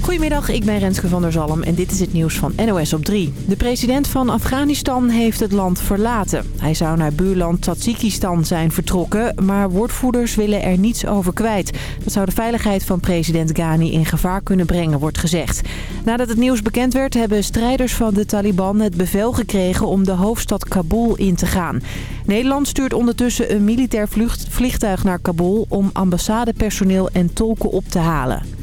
Goedemiddag, ik ben Renske van der Zalm en dit is het nieuws van NOS op 3. De president van Afghanistan heeft het land verlaten. Hij zou naar buurland Tajikistan zijn vertrokken, maar woordvoerders willen er niets over kwijt. Dat zou de veiligheid van president Ghani in gevaar kunnen brengen, wordt gezegd. Nadat het nieuws bekend werd, hebben strijders van de Taliban het bevel gekregen om de hoofdstad Kabul in te gaan. Nederland stuurt ondertussen een militair vliegtuig naar Kabul om ambassadepersoneel en tolken op te halen.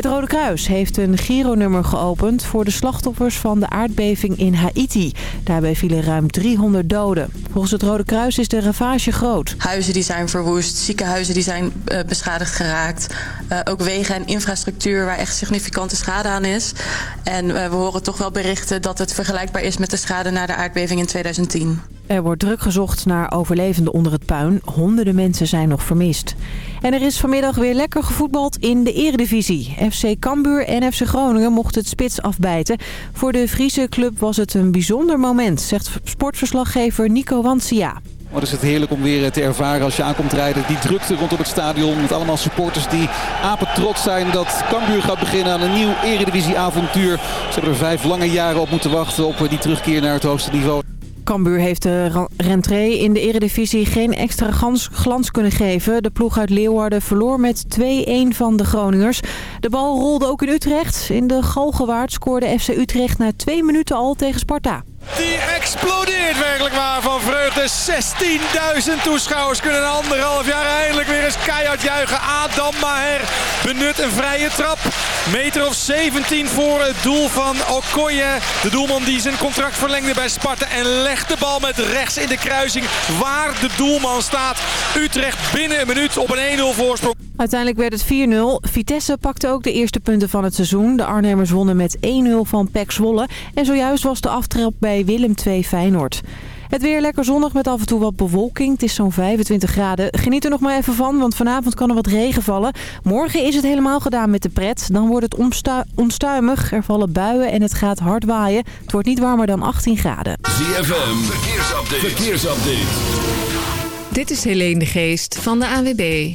Het Rode Kruis heeft een gironummer geopend voor de slachtoffers van de aardbeving in Haiti. Daarbij vielen ruim 300 doden. Volgens het Rode Kruis is de ravage groot. Huizen die zijn verwoest, ziekenhuizen die zijn uh, beschadigd geraakt. Uh, ook wegen en infrastructuur waar echt significante schade aan is. En uh, we horen toch wel berichten dat het vergelijkbaar is met de schade na de aardbeving in 2010. Er wordt druk gezocht naar overlevenden onder het puin. Honderden mensen zijn nog vermist. En er is vanmiddag weer lekker gevoetbald in de eredivisie. FC Cambuur en FC Groningen mochten het spits afbijten. Voor de Friese club was het een bijzonder moment, zegt sportverslaggever Nico Wansia. Wat is het heerlijk om weer te ervaren als je aankomt rijden. Die drukte rondom het stadion met allemaal supporters die apen trots zijn dat Cambuur gaat beginnen aan een nieuw eredivisie-avontuur. Ze hebben er vijf lange jaren op moeten wachten op die terugkeer naar het hoogste niveau. Cambuur heeft de rentree in de eredivisie geen extra glans kunnen geven. De ploeg uit Leeuwarden verloor met 2-1 van de Groningers. De bal rolde ook in Utrecht. In de Galgenwaard scoorde FC Utrecht na twee minuten al tegen Sparta. Die explodeert werkelijk waar van vreugde. 16.000 toeschouwers kunnen een anderhalf jaar eindelijk weer eens keihard juichen. Adam Maher benut een vrije trap. Meter of 17 voor het doel van Okoye. De doelman die zijn contract verlengde bij Sparta. En legt de bal met rechts in de kruising waar de doelman staat. Utrecht binnen een minuut op een 1-0 voorsprong. Uiteindelijk werd het 4-0. Vitesse pakte ook de eerste punten van het seizoen. De Arnhemmers wonnen met 1-0 van PEC Zwolle. En zojuist was de aftrap bij Willem II Feyenoord. Het weer lekker zonnig met af en toe wat bewolking. Het is zo'n 25 graden. Geniet er nog maar even van, want vanavond kan er wat regen vallen. Morgen is het helemaal gedaan met de pret. Dan wordt het onstuimig. Er vallen buien en het gaat hard waaien. Het wordt niet warmer dan 18 graden. ZFM, verkeersupdate. verkeersupdate. Dit is Helene de Geest van de AWB.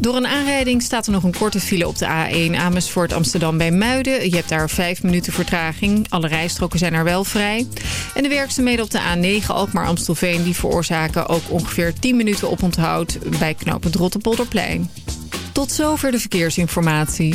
Door een aanrijding staat er nog een korte file op de A1 Amersfoort Amsterdam bij Muiden. Je hebt daar vijf minuten vertraging. Alle rijstroken zijn er wel vrij. En de werkzaamheden op de A9 Alkmaar Amstelveen... die veroorzaken ook ongeveer 10 minuten oponthoud bij knooppunt Rotterpolderplein. Tot zover de verkeersinformatie.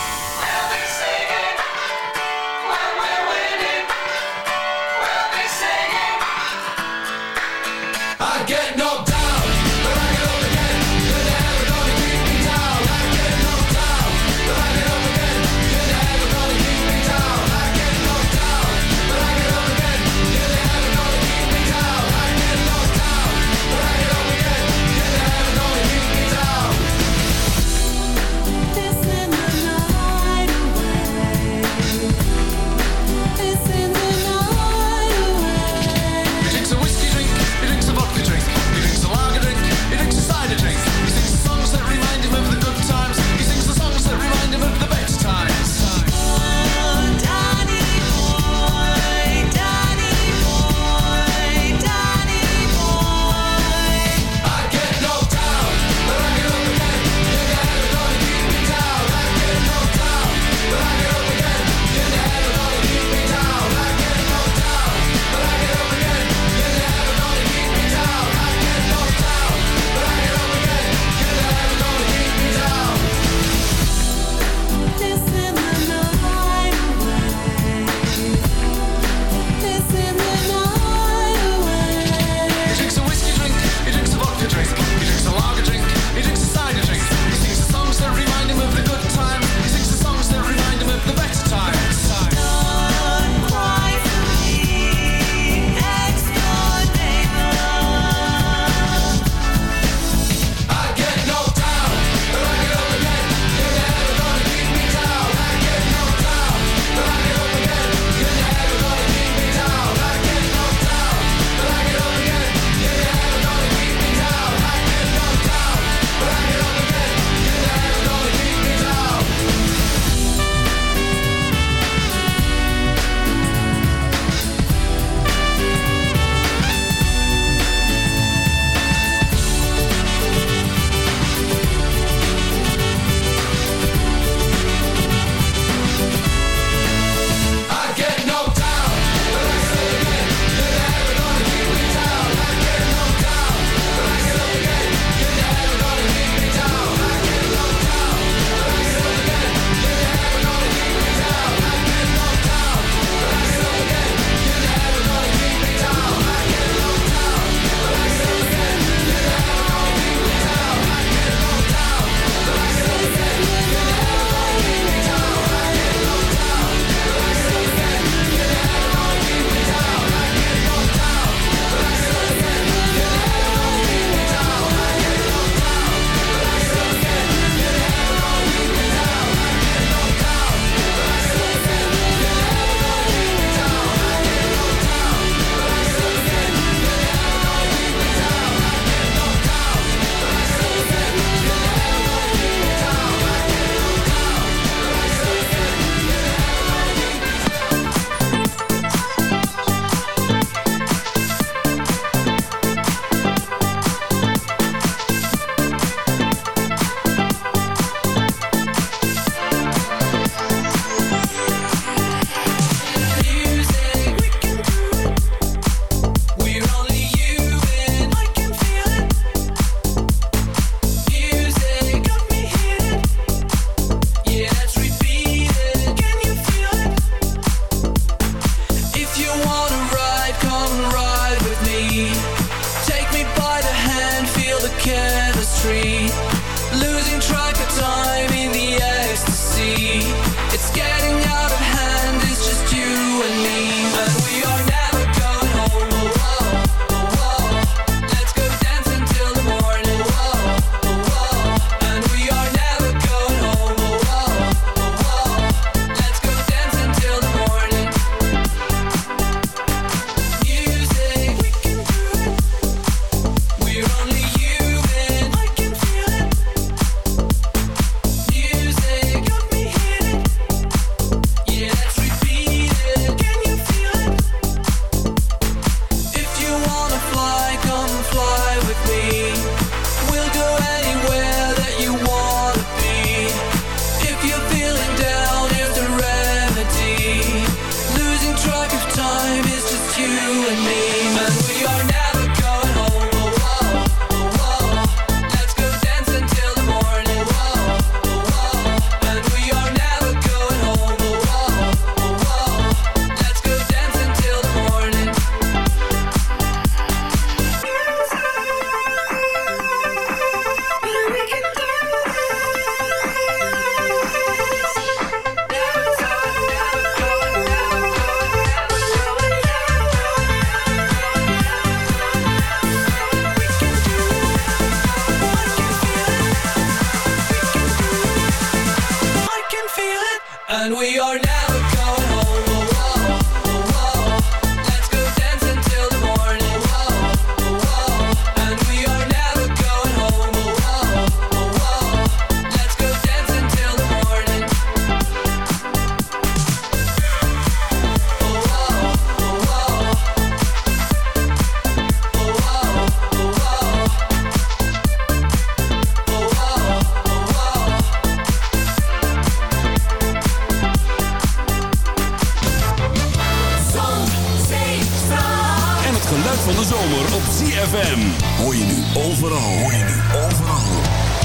ZFM. Hoor je nu overal. Hoor je nu overal.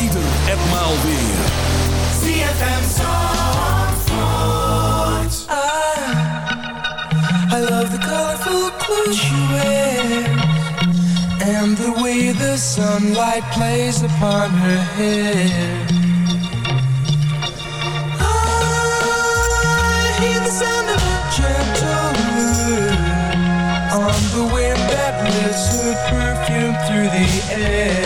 Ieder en maal weer. ZFM Zandvoort. I, I love the colorful clothes she wears. And the way the sunlight plays upon her hair. I.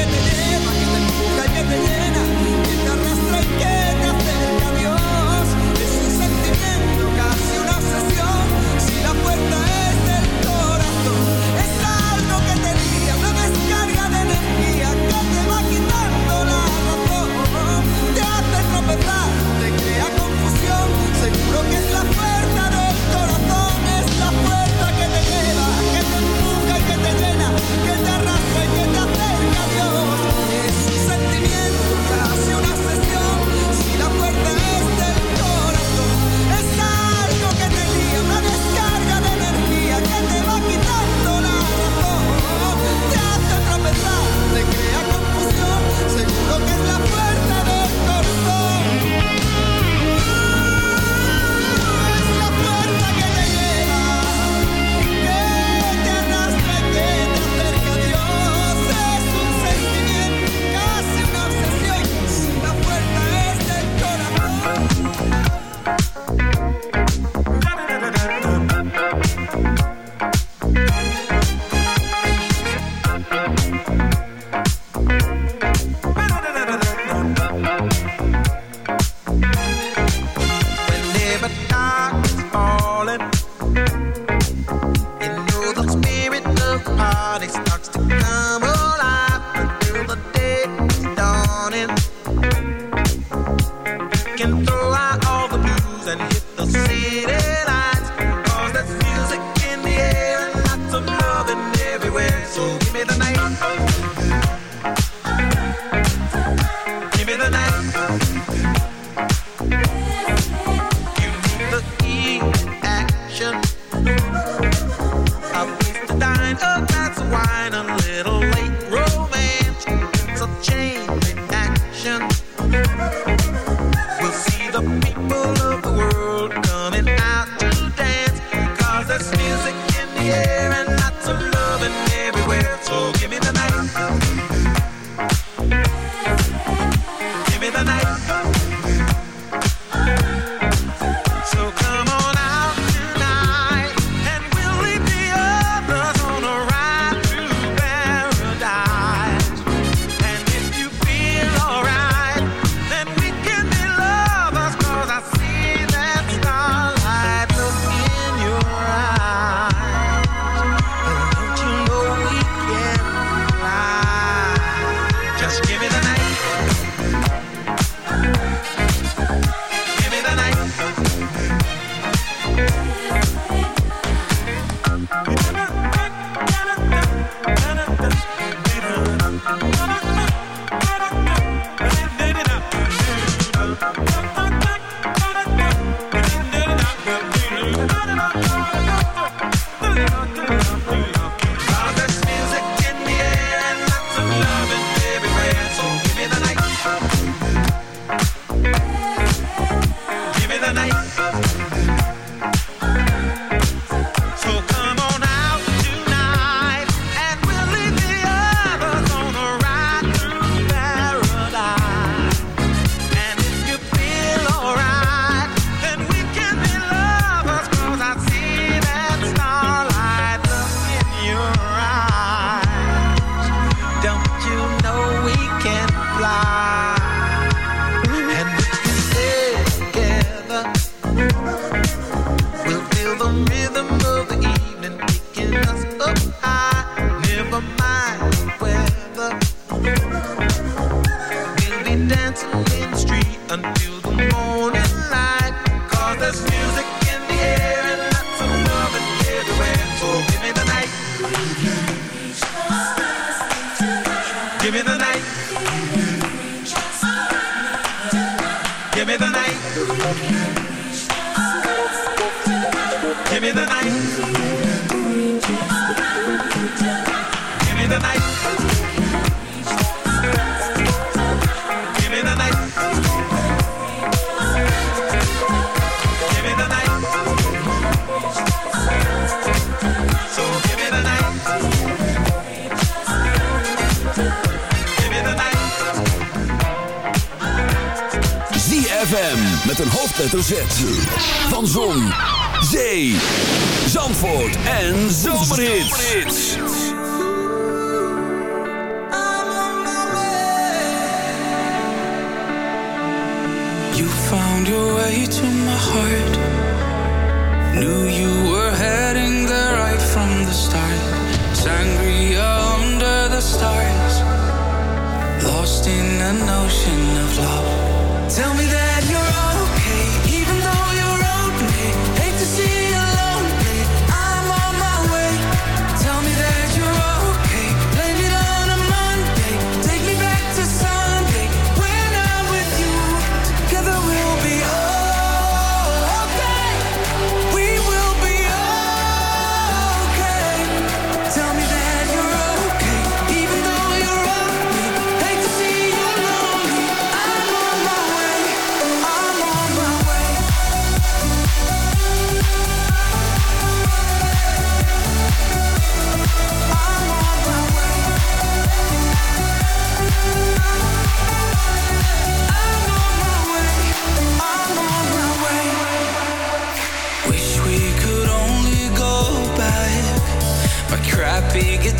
que te lleva, que te empuja y que te llena, que te to my heart. Knew you were heading there right from the start. Sangria under the stars, lost in an ocean of love. Tell me that.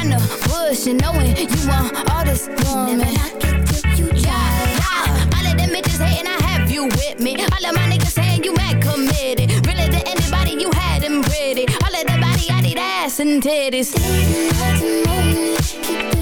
trying to push and knowing you want all this woman. Never knock You yeah, yeah. All of them bitches hating, I have you with me. All of my niggas saying you mad committed. Really to anybody, you had them pretty. All of the body, I need ass and titties. Stay the night to moment,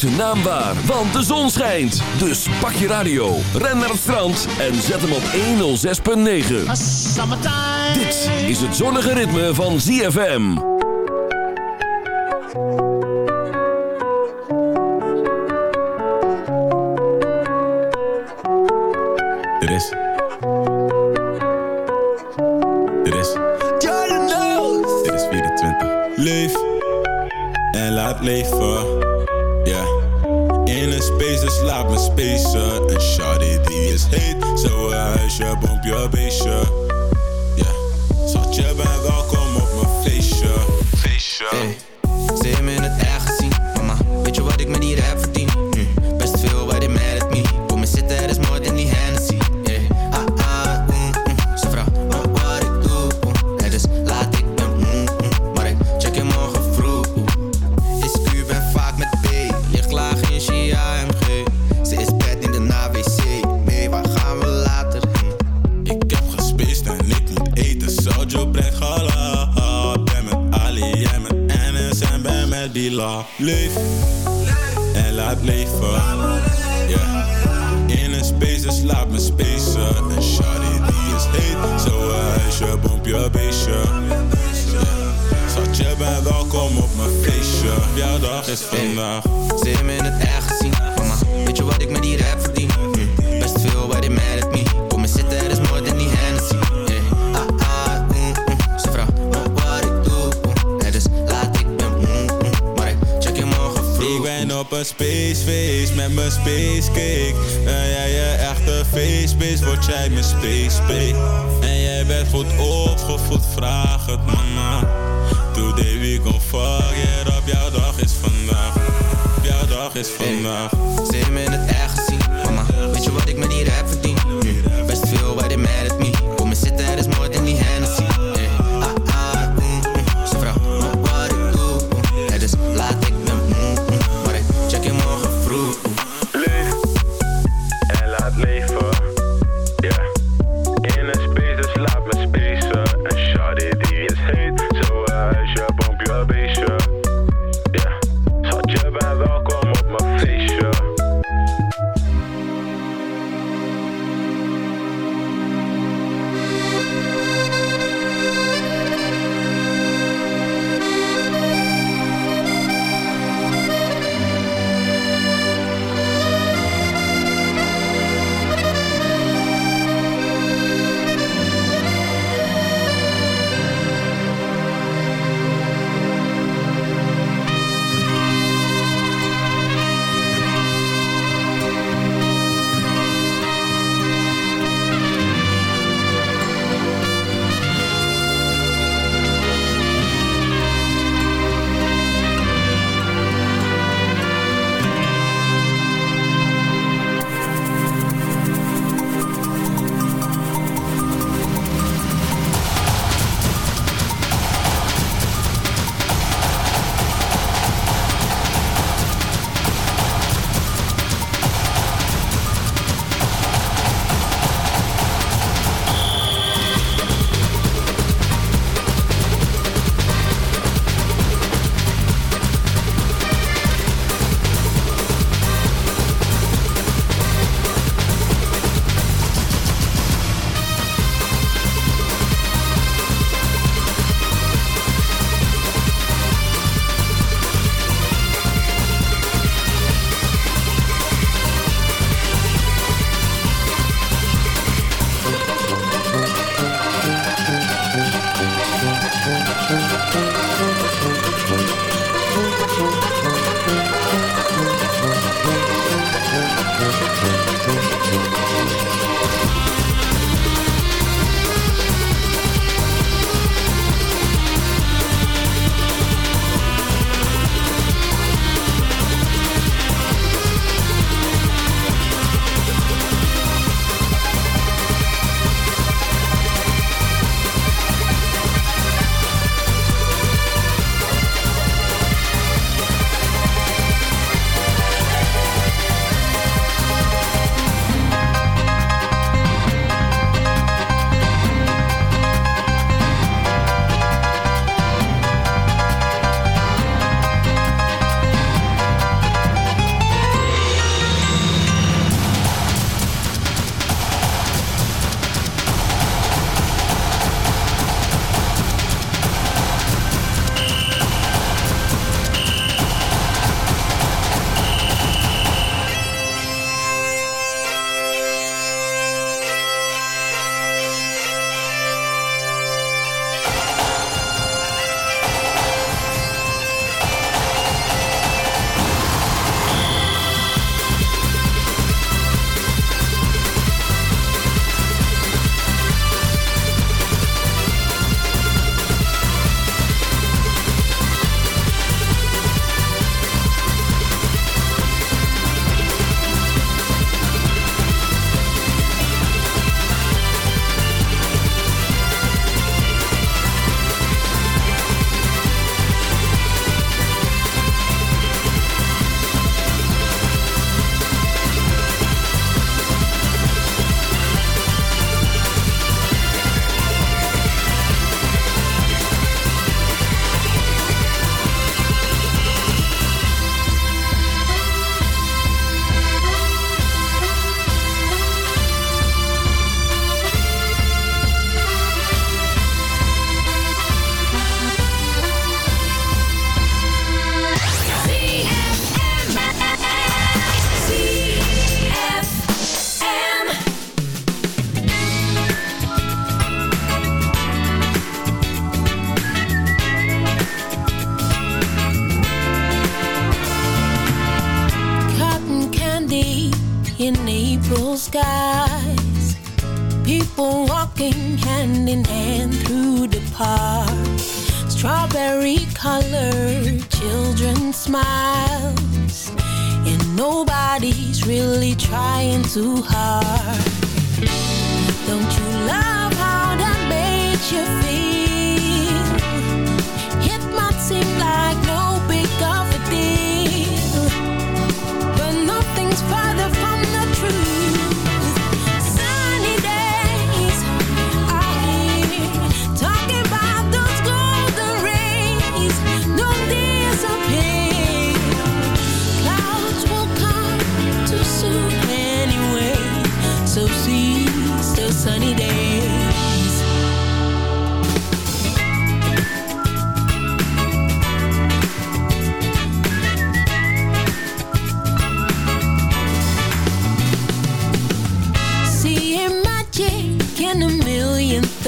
zijn naam waar, want de zon schijnt. Dus pak je radio, ren naar het strand en zet hem op 106.9. Dit is het zonnige ritme van ZFM. Dit is... Dit is... Dit is 24. Leef en laat leven in space, dus laat me spacen. En shawty die is heet, zo huisje, pomp je beestje. Ja, yeah. schat je welkom op mijn feestje. Feestje. Hey.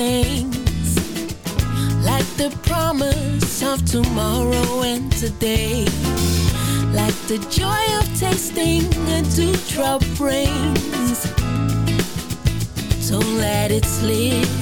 things Like the promise of tomorrow and today Like the joy of tasting a dewdrop brings Don't let it slip.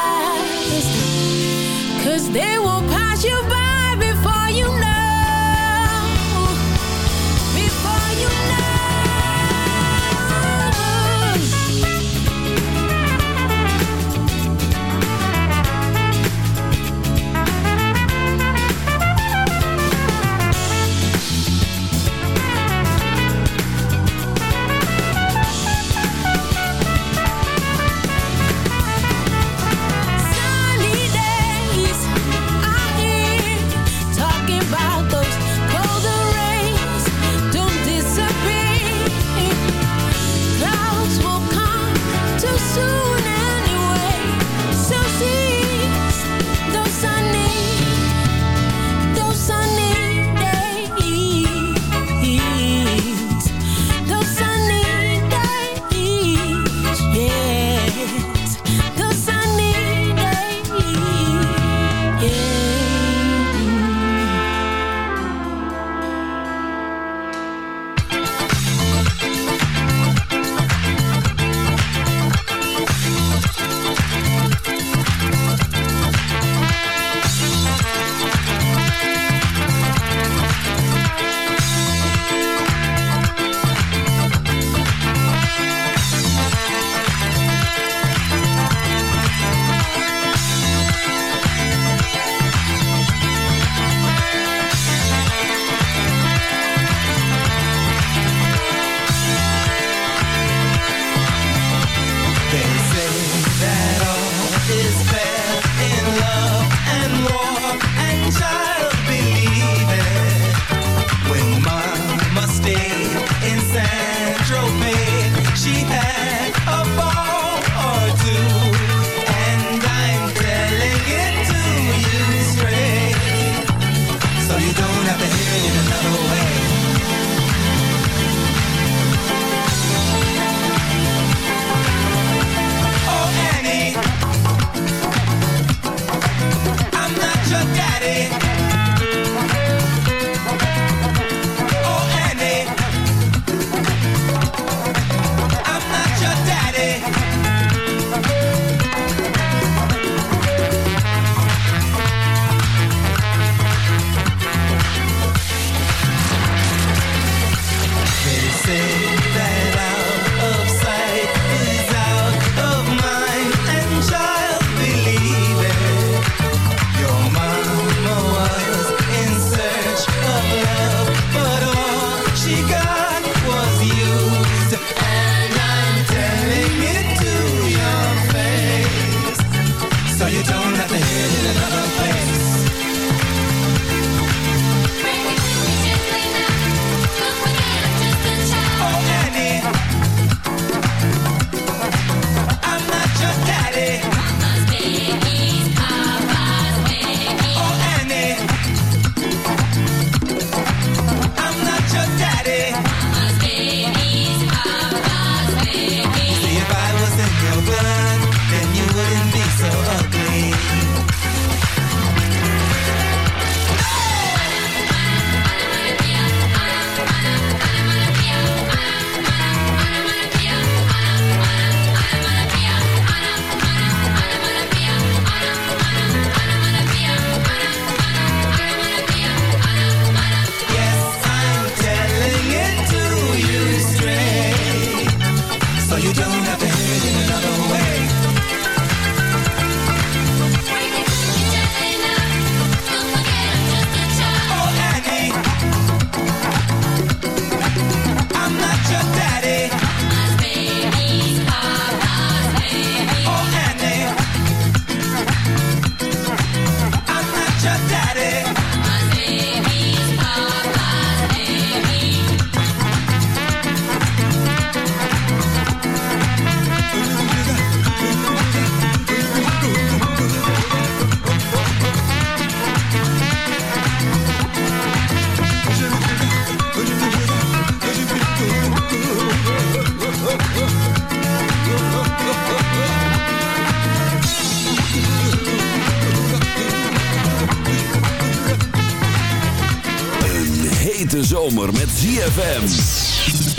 zomer met ZFM.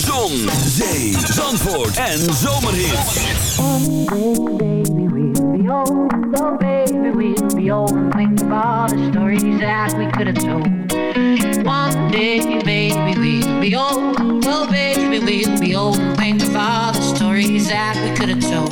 Zon, zee, zandvoort en zomerhit. Oh baby, we'll be old. Oh baby, we'll be old. And think of the stories that we could have told. One day, baby, we'll be old. Oh baby, we'll be old. And think of the stories that we could have told.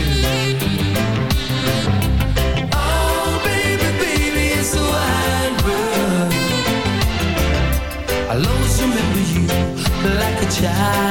shine.